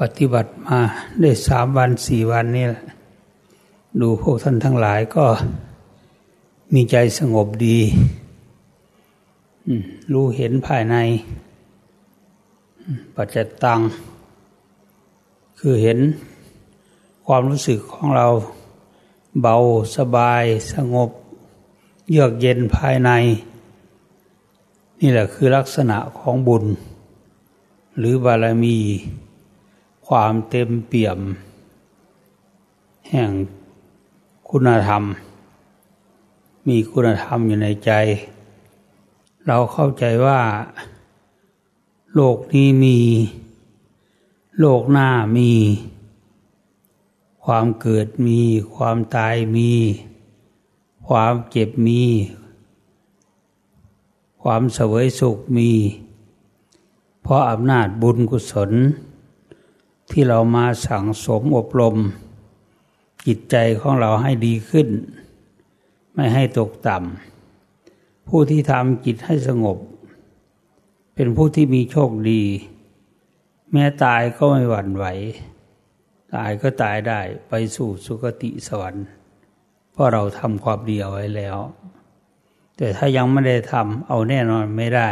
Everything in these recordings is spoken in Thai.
ปฏิบัติมาได้สามวันสี่วันนี่ดูพวกท่านทั้งหลายก็มีใจสงบดี รู้เห็นภายใน ปัจจตัง คือเห็นความรู้สึกของเราเบาสบายสงบ เยือกเย็นภายใน นี่แหละคือลักษณะของบุญ หรือบารมี ความเต็มเปี่ยม แห่งคุณธรรม มีคุณธรรมอยู่ในใจ เราเข้าใจว่า โลกนี้มี โลกหน้ามี ความเกิดมี ความตายมี ความเจ็บมี ความเสวยสุขมี เพราะอำนาจบุญกุศล ที่เรามาสั่งสมอบรม จิตใจของเราให้ดีขึ้น ไม่ให้ตกต่ำผู้ที่ทำจิตให้สงบ เป็นผู้ที่มีโชคดี แม้ตายก็ไม่หวั่นไหว ตายก็ตายได้ไปสู่สุคติสวรรค์ เพราะเราทำความดีเอาไว้แล้ว แต่ถ้ายังไม่ได้ทำเอาแน่นอนไม่ได้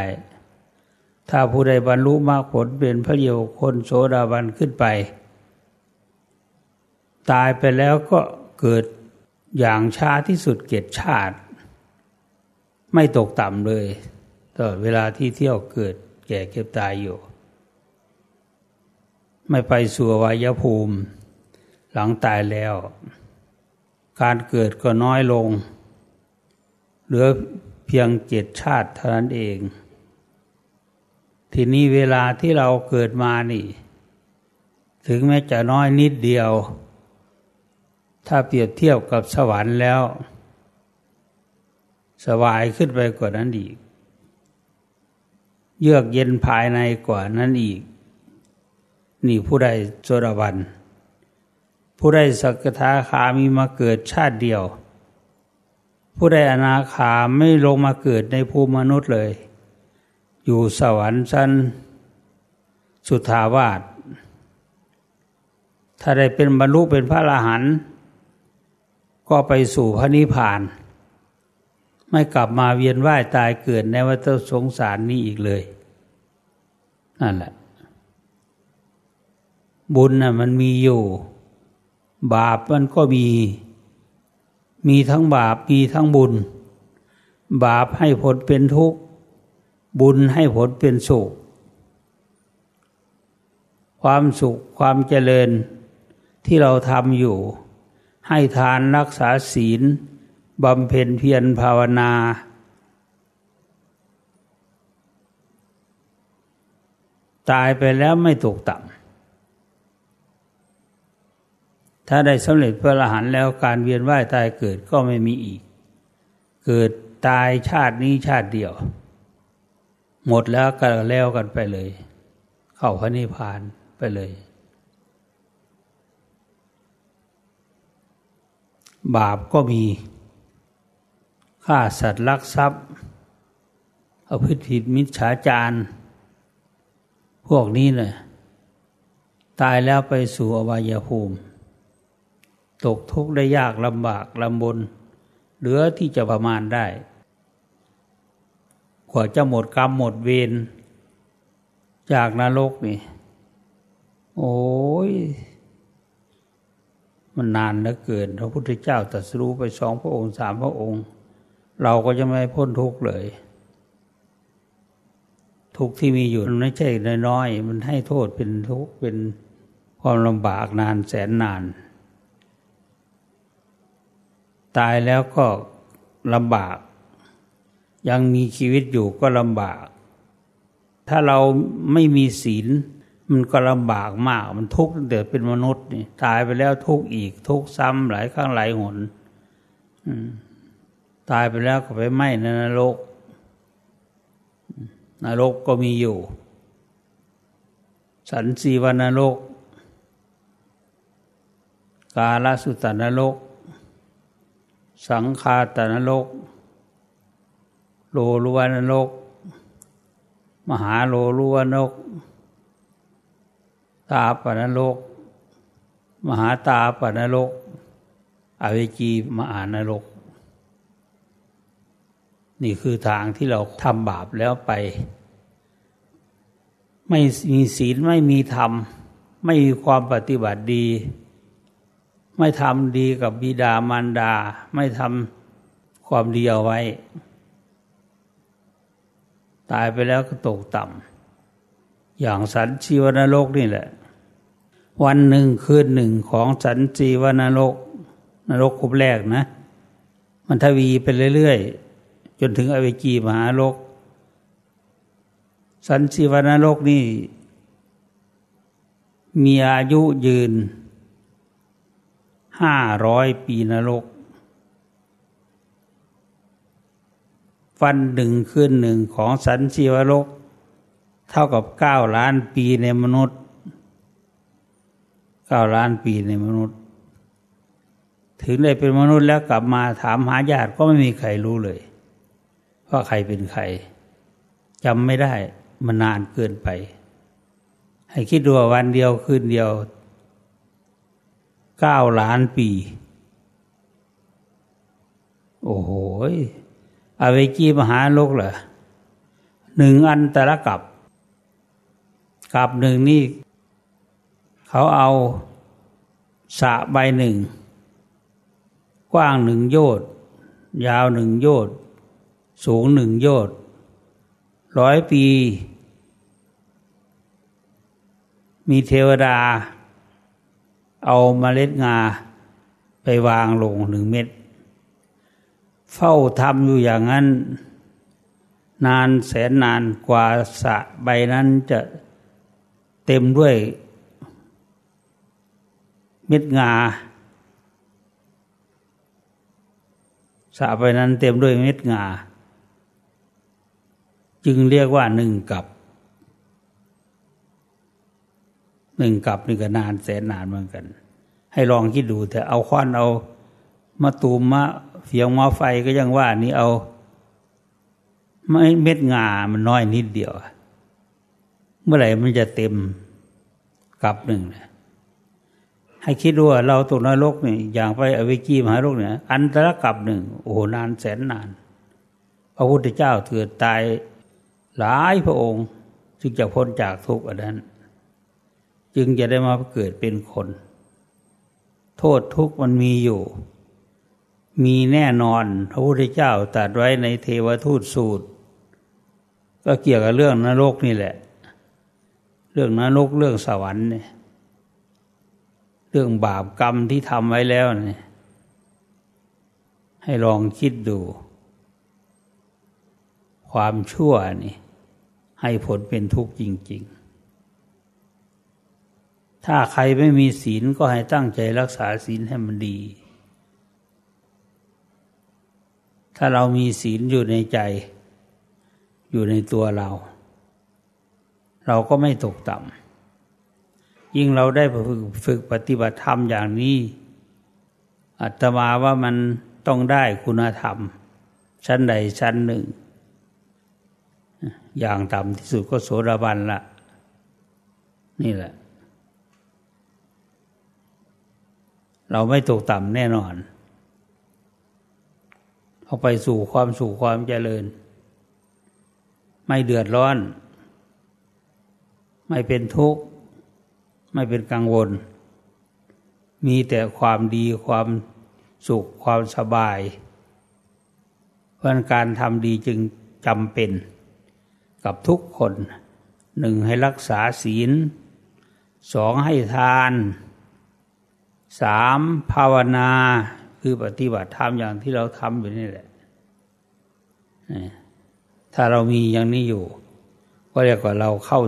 ถ้าผู้ใดบรรลุมรรคผลเป็นพระโยคนโสดาบันขึ้นไป ตายไปแล้วก็เกิดอย่างช้าที่สุดเกียรติชาติ ไม่ตกต่ำเลยตลอดเวลาที่เที่ยวเกิดแก่เก็บตายอยู่ ไม่ไปสู่วายภูมิ หลังตายแล้ว การเกิดก็น้อยลง เหลือเพียงเจ็ดชาติเท่านั้นเอง ทีนี้เวลาที่เราเกิดมานี่ ถึงแม้จะน้อยนิดเดียว ถ้าเปรียบเทียบกับสวรรค์แล้ว สบายขึ้นไปกว่านั้นอีก เยือกเย็นภายในกว่านั้นอีก นี่ผู้ใดโสดาบันผู้ใดสักทาคามีมาเกิดชาติเดียว ผู้ใดอนาคาไม่ลงมาเกิดในภูมิมนุษย์เลย อยู่สวรรค์ชั้นสุทาวาส ถ้าได้เป็นบรรลุเป็นพระอรหันต์ก็ไปสู่พระนิพพาน ไม่กลับมาเวียนว่ายตายเกิดในวัฏสงสารนี้อีกเลย นั่นแหละ บุญน่ะมันมีอยู่ บาปมันก็มี มีทั้งบาปมีทั้งบุญ บาปให้ผลเป็นทุกข์ บุญให้ผลเป็นสุข ความสุขความเจริญที่เราทำอยู่ ให้ทานรักษาศีลบำเพ็ญเพียรภาวนา ตายไปแล้วไม่ตกต่ำถ้าได้สำเร็จพระอรหันต์แล้วการเวียนว่ายตายเกิดก็ไม่มีอีก เกิดตายชาตินี้ชาติเดียว หมดแล้วก็แล้วกันไปเลย เข้าพระนิพพานไปเลย บาปก็มีฆ่าสัตว์ลักทรัพย์เอาพิธิมิจฉาจารพวกนี้เนี่ยตายแล้วไปสู่อวัยภูมิ ตกทุกข์ได้ยากลำบากลำบน เหลือที่จะประมาณได้ กว่าจะหมดกรรมหมดเวรจากนรกนี่ โอ้ย มันนานเหลือเกิน พระพุทธเจ้าตรัสรู้ไปสองพระองค์สามพระองค์ เราก็จะไม่พ้นทุกข์เลย ทุกที่มีอยู่มันไม่ใช่น้อยๆมันให้โทษเป็นทุกข์เป็นความลำบากนานแสนนาน ตายแล้วก็ลำบาก ยังมีชีวิตอยู่ก็ลำบาก ถ้าเราไม่มีศีล มันก็ลำบากมาก มันทุกข์ตั้งแต่เป็นมนุษย์นี่ตายไปแล้วทุกข์อีก ทุกข์ซ้ำหลายครั้งหลายหนตายไปแล้วก็ไปไหม้ในนรกนรกก็มีอยู่ สันสีวันนรก กาลสุตตนรก สังคาตนรก โลลวนรกมหาโลลวนรกตาปนรก มหาตาปนรก อเวจีมหานรก นี่คือทางที่เราทำบาปแล้วไป ไม่มีศีลไม่มีธรรม ไม่มีความปฏิบัติดี ไม่ทำดีกับบิดามารดา ไม่ทำความดีเอาไว้ ตายไปแล้วก็ตกต่ำอย่างสันชีวนรกนี่แหละ วันหนึ่งคืนหนึ่งของสันจีวนรก นรกคุบแรกนะ มันทวีไปเรื่อยๆ จนถึงอเวจีมหาโลก สันจีวนรกนี่ มีอายุยืนห้าร้อยปีนรก วันหนึ่งคืนหนึ่งของสันชีวโลก เท่ากับเก้าล้านปีในมนุษย์เก้าล้านปีในมนุษย์ ถึงได้เป็นมนุษย์แล้วกลับมาถามหาญาติก็ไม่มีใครรู้เลยว่าใครเป็นใครจำไม่ได้มันนานเกินไป ให้คิดดูวันเดียวคืนเดียวเก้าล้านปี โอ้โห อเวจีมหาโลกเหรอหนึ่งอันแต่ละกับกับหนึ่งนี่ เขาเอาสะใบหนึ่ง กว้างหนึ่งโยชยาวหนึ่งโยชสูงหนึ่งโยชร้อยปี มีเทวดา เอาเมล็ดงาไปวางลงหนึ่งเม็ด เฝ้าทำอยู่อย่างนั้น นานแสนนานกว่าสะใบนั้นจะเต็มด้วยเม็ดงาสะไปนั้นเต็มด้วยเม็ดงา จึงเรียกว่าหนึ่งกับหนึ่งกับนี่ก็นานแสนนานเหมือนกัน ให้ลองคิดดูแต่เอาควันเอา มาตูมมาเฟียงมาไฟก็ยังว่านี่เอา ไม่เม็ดงามันน้อยนิดเดียว เมื่อไหร่มันจะเต็มกับหนึ่งนะให้คิดดูว่าเราตกนรกนี่อย่างไปอเวจีมหาโลกเนี่ย อันตรกับหนึ่งโอ้โหนานแสนนาน พระพุทธเจ้าเกิดตายหลายพระองค์ จึงจะพ้นจากทุกข์อันนั้น จึงจะได้มาเกิดเป็นคน โทษทุกข์มันมีอยู่ มีแน่นอนพระพุทธเจ้าตรัสไว้ในเทวทูตสูตร ก็เกี่ยวกับเรื่องนรกนี่แหละ เรื่องนรกเรื่องสวรรค์เนี่ยรื่องบาปกรรมที่ทำไว้แล้วเนี่ยให้ลองคิดดู ความชั่วนี่ให้ผลเป็นทุกข์จริง ๆ ถ้าใครไม่มีศีลก็ให้ตั้งใจรักษาศีลให้มันดี ถ้าเรามีศีลอยู่ในใจ อยู่ในตัวเรา เราก็ไม่ตกต่ำยิ่งเราได้ฝึกปฏิบัติธรรมอย่างนี้อัตมาว่ามันต้องได้คุณธรรม ชั้นใดชั้นหนึ่ง อย่างต่ำที่สุดก็โสดาบันละนี่แหละ เราไม่ตกต่ำแน่นอน เอาไปสู่ความสู่ความเจริญ ไม่เดือดร้อน ไม่เป็นทุกข์ ไม่เป็นกังวล มีแต่ความดีความสุขความสบาย เพราะการทำดีจึงจำเป็นกับทุกคนหนึ่งให้รักษาศีลสองให้ทานสามภาวนา คือปฏิบัติธรรมอย่างที่เราทำอยู่นี่แหละ ถ้าเรามีอย่างนี้อยู่ ก็เรียกว่าเราเข้า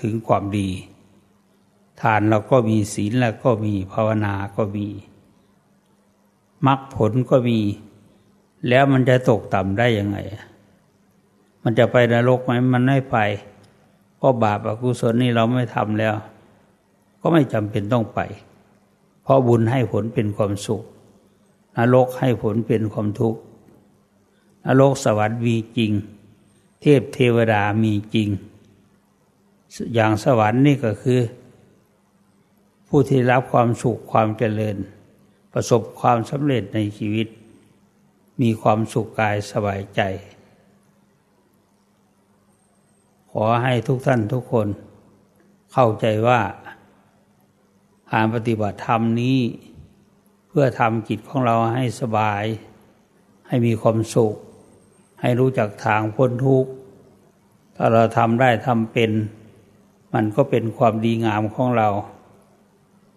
ถึงความดี ทานเราก็มีศีลแล้วก็มีภาวนาก็มีมรรคผลก็มี แล้วมันจะตกต่ำได้ยังไง มันจะไปนรกไหมมันไม่ไป เพราะบาปอกุศลนี่เราไม่ทำแล้ว ก็ไม่จำเป็นต้องไป เพราะบุญให้ผลเป็นความสุข นรกให้ผลเป็นความทุกข์นรกสวรรค์มีจริง เทพเทวดามีจริง อย่างสวรรค์นี่ก็คือ ผู้ที่รับความสุขความเจริญ ประสบความสำเร็จในชีวิต มีความสุขกายสบายใจ ขอให้ทุกท่านทุกคน เข้าใจว่าการปฏิบัติธรรมนี้ เพื่อทำจิตของเราให้สบาย ให้มีความสุข ให้รู้จักทางพ้นทุกข์ถ้าเราทำได้ทำเป็น มันก็เป็นความดีงามของเรา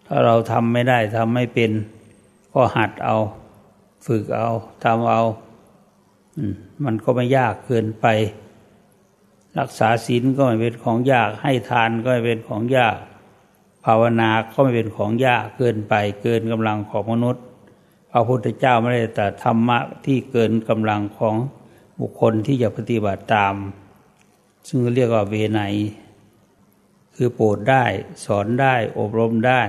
ถ้าเราทำไม่ได้ทำไม่เป็น ก็หัดเอา ฝึกเอาทำเอา มันก็ไม่ยากเกินไป รักษาศีลก็ไม่เป็นของยาก ให้ทานก็ไม่เป็นของยาก ภาวนาก็ไม่เป็นของยากเกินไปเกินกำลังของมนุษย์พระพุทธเจ้าไม่ได้แต่ธรรมะที่เกินกำลังของบุคคลที่จะปฏิบัติตาม ซึ่งเรียกว่าเวไนคือโปรดได้ สอนได้อบรมได้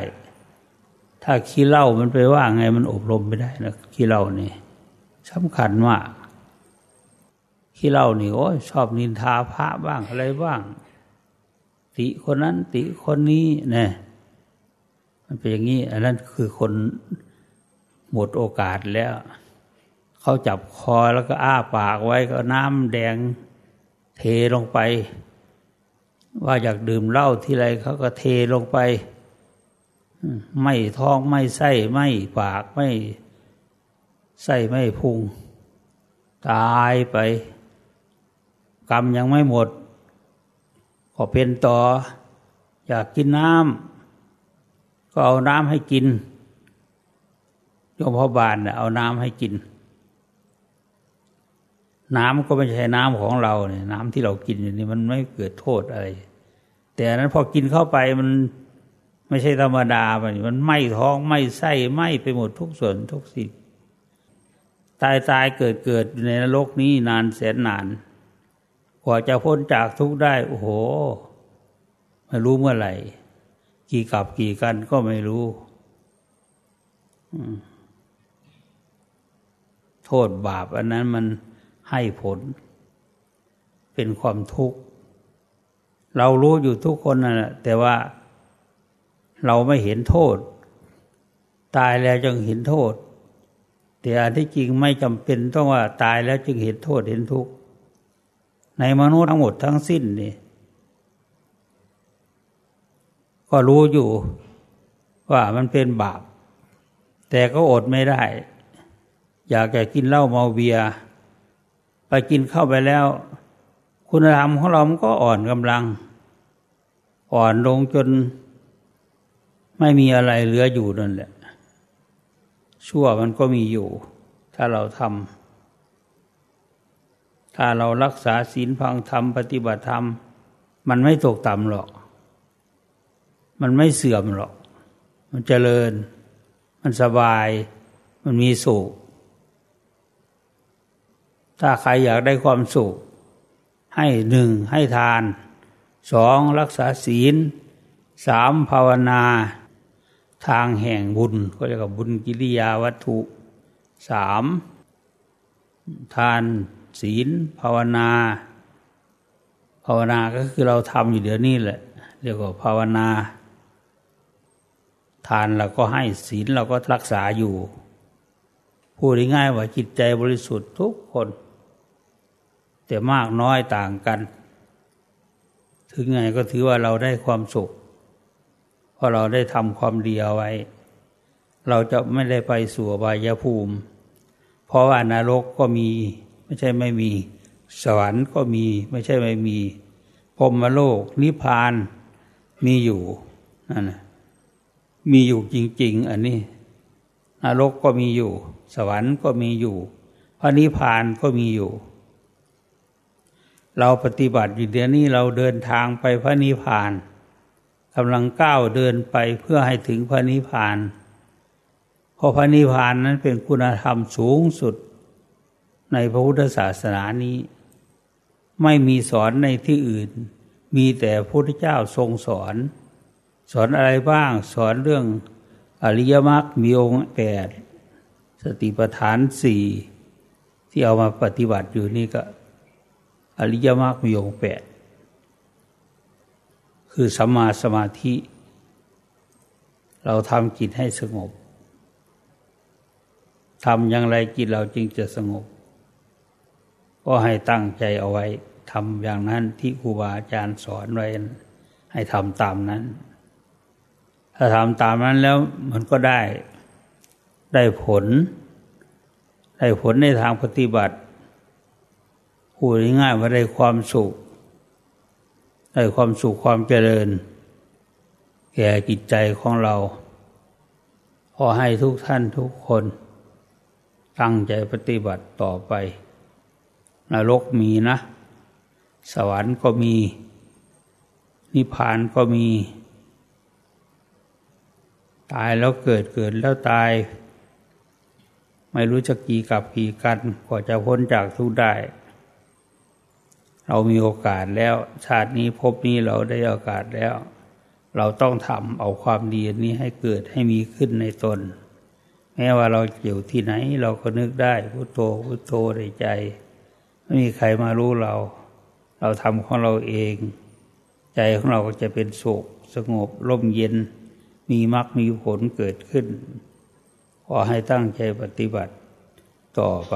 ถ้าขี้เล่ามันไปว่าไงมันอบรมไม่ได้นะขี้เล่านี่สำคัญมากขี้เล่านี่โอ้ยชอบนินทาพระบ้างอะไรบ้าง ติคนนั้นติคนนี้เนี่ย มันเป็นอย่างนี้ อันนั้นคือคนหมดโอกาสแล้ว เขาจับคอแล้วก็อ้าปากไว้ก็น้ำแดงเทลงไป ว่าอยากดื่มเหล้าที่ไรเขาก็เทลงไป ไม่ท้องไม่ไส้ไม่ปากไม่ไส้ไม่พุง ตายไป กรรมยังไม่หมด ก็เป็นต่อ อยากกินน้ำ ก็เอาน้ำให้กินโยมพ่อบานเอาน้ำให้กิน น้ำก็ไม่ใช่น้ำของเราเนี่ยน้ำที่เรากินอยู่นี่มันไม่เกิดโทษอะไร แต่นั้นพอกินเข้าไปมันไม่ใช่ธรรมดาไปมันไหม้ท้องไหม้ไส้ไหม้ไปหมดทุกส่วนทุกสิ่งตายตายเกิดเกิดในโลกนี้นานแสนนาน กว่าจะพ้นจากทุกได้ โอ้โหไม่รู้เมื่อไหร่ กี่กับกี่กันก็ไม่รู้โทษบาป อันนั้นมันให้ผล เป็นความทุกข์ เรารู้อยู่ทุกคนนะ่ะ แต่ว่าเราไม่เห็นโทษ ตายแล้วจึงเห็นโทษ แต่อันที่จริงไม่จำเป็นต้องว่าตายแล้วจึงเห็นโทษเห็นทุกข์ ในมนุษย์ทั้งหมดทั้งสิ้นนี่ ก็รู้อยู่ว่ามันเป็นบาป แต่ก็อดไม่ได้ อยากจะกินเหล้าเมาเบียร์ไปกินเข้าไปแล้ว คุณธรรมของเรามันก็อ่อนกำลัง อ่อนลงจน ไม่มีอะไรเหลืออยู่นั่นแหละ ชั่วมันก็มีอยู่ ถ้าเราทำถ้าเรารักษาศีลพังธรรมปฏิบัติธรรม มันไม่ตกต่ำหรอก มันไม่เสื่อมหรอก มันเจริญ มันสบาย มันมีสุข ถ้าใครอยากได้ความสุข ให้หนึ่งให้ทาน สองรักษาศีล สามภาวนา ทางแห่งบุญ ก็เรียกว่าบุญกิริยาวัตถุ สามทานศีล ภาวนา ภาวนาก็คือเราทำอยู่เดี๋ยวนี้แหละ เรียกว่าภาวนา ทานเราก็ให้ศีลเราก็รักษาอยู่ พูดง่ายๆว่าจิตใจบริสุทธิ์ทุกคน แต่มากน้อยต่างกัน ถึงไงก็ถือว่าเราได้ความสุข เพราะเราได้ทำความดีเอาไว้ เราจะไม่ได้ไปสู่บายภูมิ เพราะว่านรกก็มี ไม่ใช่ไม่มี สวรรค์ก็มี ไม่ใช่ไม่มีพรมโลกนิพพานมีอยู่นั่น มีอยู่จริง ๆ อันนี้นรกก็มีอยู่ สวรรค์ก็มีอยู่ พระนิพพานก็มีอยู่ เราปฏิบัติอยู่เดี๋ยวนี้เราเดินทางไปพระนิพพานกำลังก้าวเดินไปเพื่อให้ถึงพระนิพพานเพราะพระนิพพานนั้นเป็นคุณธรรมสูงสุด ในพระพุทธศาสนานี้ ไม่มีสอนในที่อื่น มีแต่พระพุทธเจ้าทรงสอน สอนอะไรบ้าง สอนเรื่องอริยมรรคมีองค์แปดสติปัฏฐานสี่ที่เอามาปฏิบัติอยู่นี่ก็ อริยมรรคมีองค์แปดคือสัมมาสมาธิ เราทำจิตให้สงบทำอย่างไรจิตเราจึงจะสงบ ก็ให้ตั้งใจเอาไว้ทำอย่างนั้นที่ครูบาอาจารย์สอนไว้ให้ทำตามนั้น ถ้าทำตามนั้นแล้วมันก็ได้ได้ผล ได้ผลในทางปฏิบัติพูดง่ายๆว่าได้ความสุข ได้ความสุขความเจริญ แก่จิตใจของเราขอให้ทุกท่านทุกคน ตั้งใจปฏิบัติต่อไปนรกมีนะ สวรรค์ก็มี นิพพานก็มี ตายแล้วเกิดเกิดแล้วตาย ไม่รู้จะกี่กับกี่กันกว่าจะพ้นจากทุกได้ เรามีโอกาสแล้ว ชาตินี้พบนี้เราได้โอกาสแล้ว เราต้องทำเอาความดีนี้ให้เกิดให้มีขึ้นในตน แม้ว่าเราอยู่ที่ไหน เราก็นึกได้พุโทโธพุโทโธในใจ ไม่มีใครมารู้เรา เราทำของเราเอง ใจของเราก็จะเป็นสุขสงบร่มเย็น มีมรรคมีผลเกิดขึ้น ขอให้ตั้งใจปฏิบัติต่อไป